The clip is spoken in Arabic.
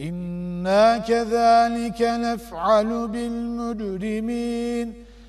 إنا كذلك نفعل بالمجرمين